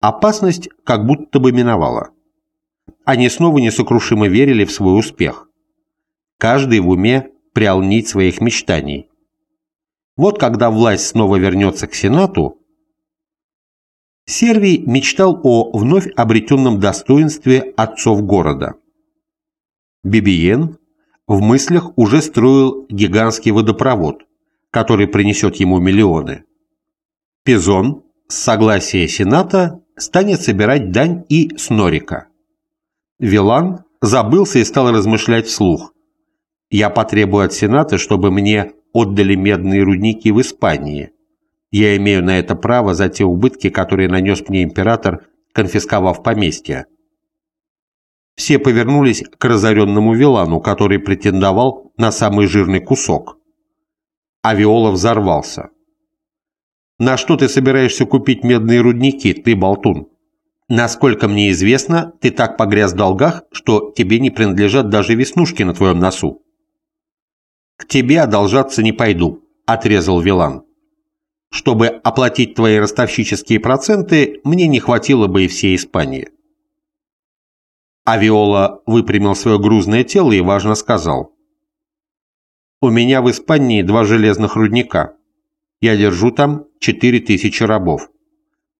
Опасность как будто бы миновала. Они снова несокрушимо верили в свой успех. Каждый в уме прял нить своих мечтаний. Вот когда власть снова вернется к Сенату, Сервий мечтал о вновь обретенном достоинстве отцов города. Бибиен в мыслях уже строил гигантский водопровод, который принесет ему миллионы. Пизон, с согласия Сената, станет собирать дань и с Норика. Вилан забылся и стал размышлять вслух. «Я потребую от Сената, чтобы мне отдали медные рудники в Испании. Я имею на это право за те убытки, которые нанес мне император, конфисковав поместье». Все повернулись к разоренному Вилану, который претендовал на самый жирный кусок. А Виола взорвался. На что ты собираешься купить медные рудники, ты болтун? Насколько мне известно, ты так погряз в долгах, что тебе не принадлежат даже веснушки на твоем носу. К тебе одолжаться не пойду, отрезал Вилан. Чтобы оплатить твои ростовщические проценты, мне не хватило бы и всей Испании. Авиола выпрямил свое грузное тело и важно сказал. «У меня в Испании два железных рудника. Я держу там 4000 рабов.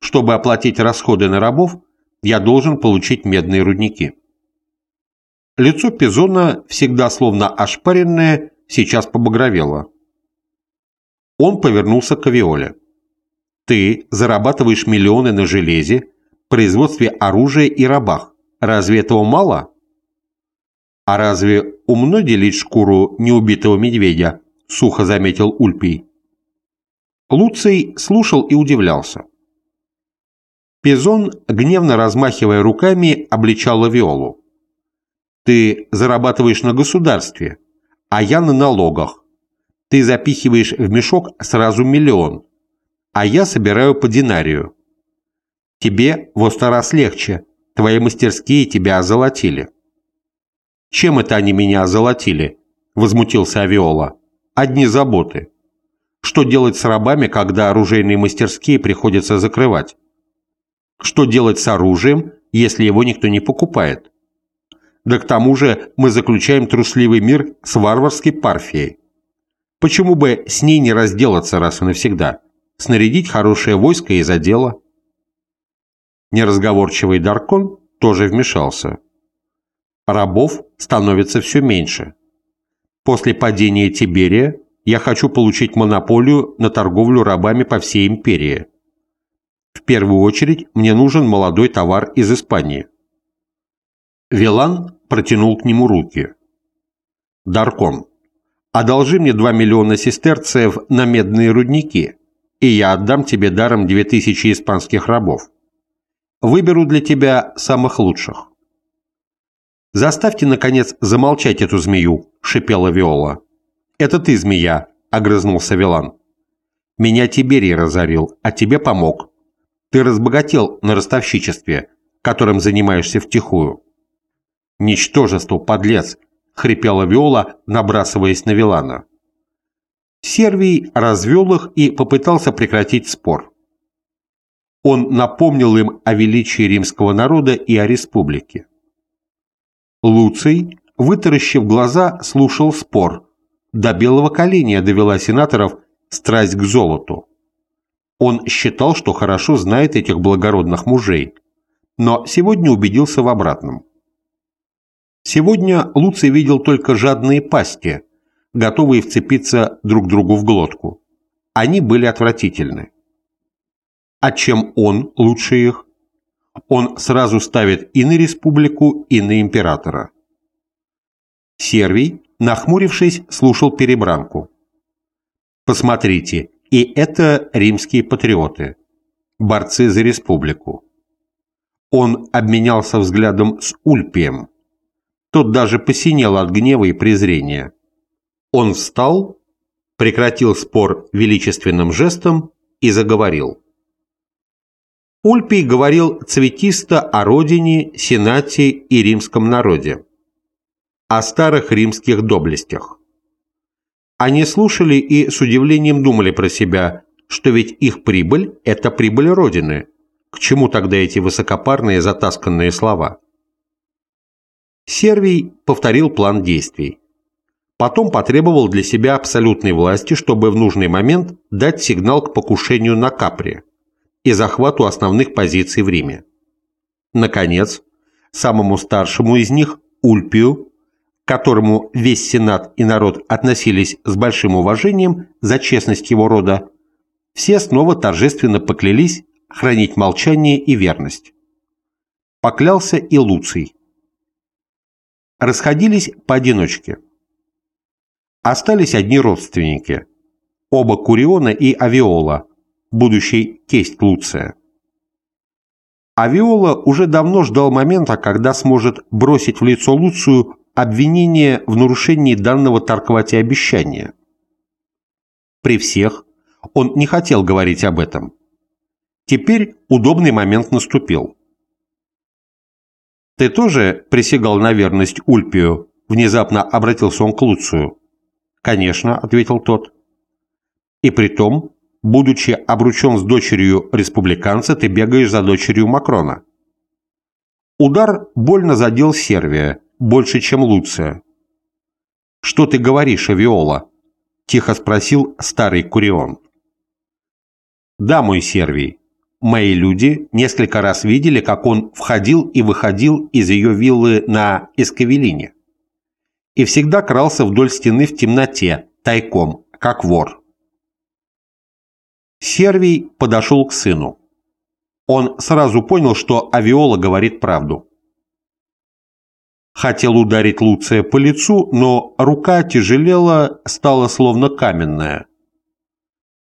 Чтобы оплатить расходы на рабов, я должен получить медные рудники. Лицо Пизона, всегда словно ошпаренное, сейчас побагровело. Он повернулся к Авиоле. «Ты зарабатываешь миллионы на железе, производстве оружия и рабах. Разве этого мало?» «А разве умно делить шкуру неубитого медведя?» — сухо заметил Ульпий. Луций слушал и удивлялся. Пизон, гневно размахивая руками, обличал Лавиолу. «Ты зарабатываешь на государстве, а я на налогах. Ты запихиваешь в мешок сразу миллион, а я собираю по динарию. Тебе в сто раз легче, твои мастерские тебя озолотили». «Чем это они меня озолотили?» – возмутился Авиола. «Одни заботы». Что делать с рабами, когда оружейные мастерские приходится закрывать? Что делать с оружием, если его никто не покупает? Да к тому же мы заключаем трусливый мир с варварской парфией. Почему бы с ней не разделаться раз и навсегда? Снарядить хорошее войско и за дело? Неразговорчивый Даркон тоже вмешался. Рабов становится все меньше. После падения Тиберия я хочу получить монополию на торговлю рабами по всей империи. В первую очередь мне нужен молодой товар из Испании. Вилан протянул к нему руки. Даркон, одолжи мне 2 миллиона сестерцев на медные рудники, и я отдам тебе даром 2000 испанских рабов. Выберу для тебя самых лучших. «Заставьте, наконец, замолчать эту змею», — шипела Виола. «Это ты, змея», — огрызнулся Вилан. «Меня Тиберий разорил, а тебе помог. Ты разбогател на ростовщичестве, которым занимаешься втихую». «Ничтожество, подлец!» — хрипела Виола, набрасываясь на Вилана. Сервий развел их и попытался прекратить спор. Он напомнил им о величии римского народа и о республике. Луций, вытаращив глаза, слушал спор, до белого коленя довела сенаторов страсть к золоту. Он считал, что хорошо знает этих благородных мужей, но сегодня убедился в обратном. Сегодня Луций видел только жадные пасти, готовые вцепиться друг другу в глотку. Они были отвратительны. А чем он лучше их? Он сразу ставит и на республику, и на императора. Сервий нахмурившись, слушал перебранку. Посмотрите, и это римские патриоты, борцы за республику. Он обменялся взглядом с Ульпием. Тот даже посинел от гнева и презрения. Он встал, прекратил спор величественным жестом и заговорил. Ульпий говорил цветисто о родине, сенате и римском народе о старых римских доблестях. Они слушали и с удивлением думали про себя, что ведь их прибыль – это прибыль Родины, К чему тогда эти высокопарные затасканные слова? Сервий повторил план действий. Потом потребовал для себя абсолютной власти, чтобы в нужный момент дать сигнал к покушению на Капри и захвату основных позиций в Риме. Наконец, самому старшему из них, Ульпию, которому весь Сенат и народ относились с большим уважением за честность его рода, все снова торжественно поклялись хранить молчание и верность. Поклялся и Луций. Расходились поодиночке. Остались одни родственники, оба Куриона и Авиола, будущий тесть Луция. Авиола уже давно ждал момента, когда сможет бросить в лицо Луцию обвинение в нарушении данного Тарквати обещания. При всех он не хотел говорить об этом. Теперь удобный момент наступил. «Ты тоже присягал на верность Ульпию?» Внезапно обратился он к Луцию. «Конечно», — ответил тот. «И при том, будучи обручен с дочерью республиканца, ты бегаешь за дочерью Макрона». Удар больно задел Сервия, больше, чем Луция. «Что ты говоришь, Авиола?» – тихо спросил старый Курион. «Да, мой Сервий, мои люди несколько раз видели, как он входил и выходил из ее виллы на Эскавелине и всегда крался вдоль стены в темноте, тайком, как вор. Сервий подошел к сыну. Он сразу понял, что Авиола говорит правду. Хотел ударить Луция по лицу, но рука тяжелела, стала словно каменная.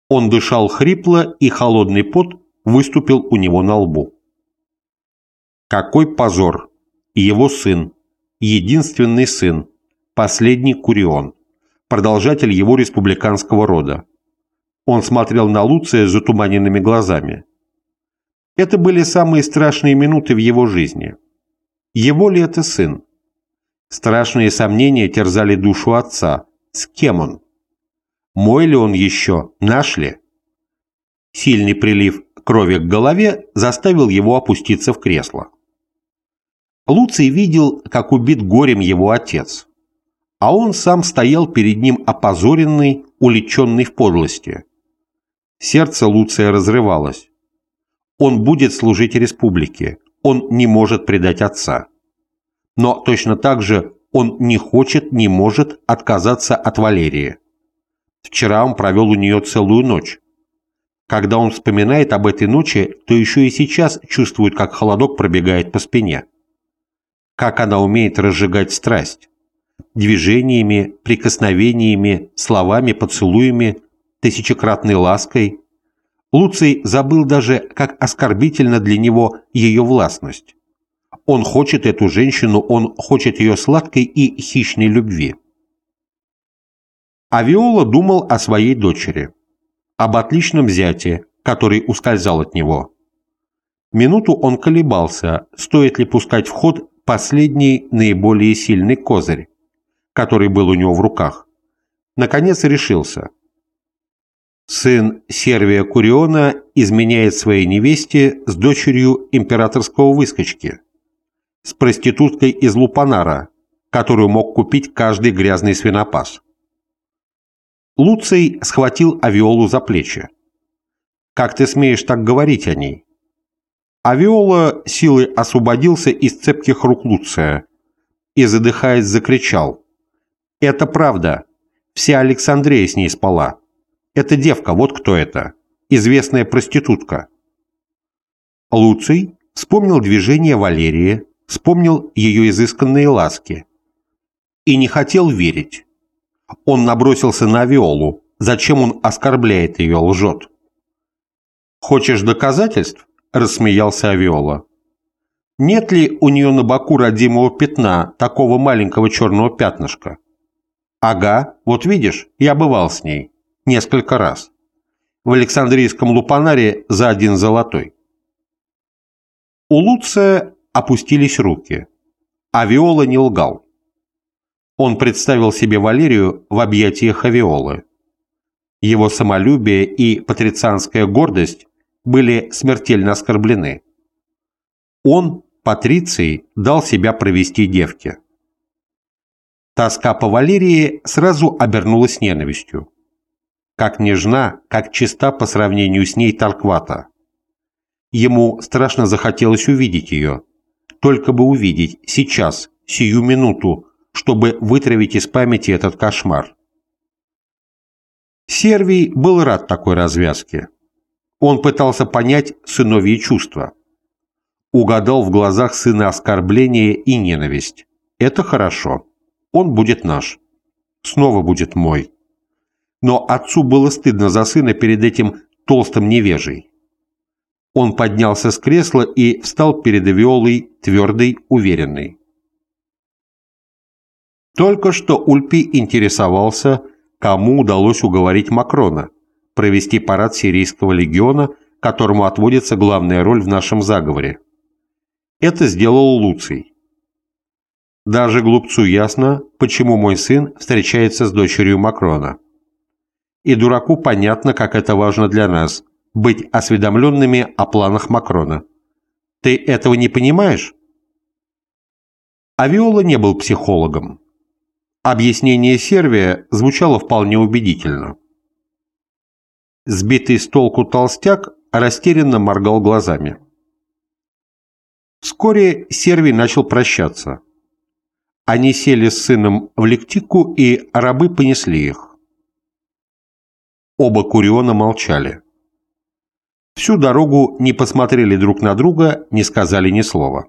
Он дышал хрипло, и холодный пот выступил у него на лбу. Какой позор! Его сын, единственный сын, последний Курион, продолжатель его республиканского рода. Он смотрел на Луция затуманенными глазами. Это были самые страшные минуты в его жизни. Его ли это сын? Страшные сомнения терзали душу отца. С кем он? Мой ли он еще? Наш ли? Сильный прилив крови к голове заставил его опуститься в кресло. Луций видел, как убит горем его отец, а он сам стоял перед ним опозоренный, уличенный в подлости. Сердце Луция разрывалось. Он будет служить республике, он не может предать отца. Но точно так же он не хочет, не может отказаться от Валерии. Вчера он провел у нее целую ночь. Когда он вспоминает об этой ночи, то еще и сейчас чувствует, как холодок пробегает по спине. Как она умеет разжигать страсть. Движениями, прикосновениями, словами, поцелуями, тысячекратной лаской. Луций забыл даже, как оскорбительно для него ее властность. Он хочет эту женщину, он хочет ее сладкой и хищной любви. А думал о своей дочери об отличном зяте, который ускользал от него. Минуту он колебался, стоит ли пускать в ход последний наиболее сильный козырь, который был у него в руках. Наконец решился. Сын Сервия Куриона изменяет своей невесте с дочерью императорского выскочки, с проституткой из Лупанара, которую мог купить каждый грязный свинопас. Луций схватил Авиолу за плечи. «Как ты смеешь так говорить о ней?» Авиола силой освободился из цепких рук Луция и, задыхаясь, закричал. «Это правда. Вся Александрия с ней спала. Это девка, вот кто это. Известная проститутка». Луций вспомнил движение Валерии, вспомнил ее изысканные ласки. И не хотел верить. Он набросился на Виолу. Зачем он оскорбляет ее, лжет? «Хочешь доказательств?» – рассмеялся Авиола. «Нет ли у нее на боку родимого пятна, такого маленького черного пятнышка?» «Ага, вот видишь, я бывал с ней. Несколько раз. В Александрийском лупанаре за один золотой». У Луция опустились руки. Авиола не лгал. Он представил себе Валерию в объятиях Авиолы. Его самолюбие и патрицианская гордость были смертельно оскорблены. Он, Патриций, дал себя провести девке. Тоска по Валерии сразу обернулась ненавистью. Как нежна, как чиста по сравнению с ней Тарквата. Ему страшно захотелось увидеть ее. Только бы увидеть, сейчас, сию минуту, чтобы вытравить из памяти этот кошмар. Сервий был рад такой развязке. Он пытался понять сыновьи чувства. Угадал в глазах сына оскорбление и ненависть. Это хорошо. Он будет наш. Снова будет мой. Но отцу было стыдно за сына перед этим толстым невежей. Он поднялся с кресла и встал перед Виолой, твердый, уверенный. Только что Ульпи интересовался, кому удалось уговорить Макрона провести парад сирийского легиона, которому отводится главная роль в нашем заговоре. Это сделал Луций. Даже глупцу ясно, почему мой сын встречается с дочерью Макрона. И дураку понятно, как это важно для нас – быть осведомленными о планах Макрона. Ты этого не понимаешь? Авиола не был психологом. Объяснение Сервия звучало вполне убедительно. Сбитый с толку толстяк растерянно моргал глазами. Вскоре Сервий начал прощаться. Они сели с сыном в лектику, и рабы понесли их. Оба Куриона молчали. Всю дорогу не посмотрели друг на друга, не сказали ни слова.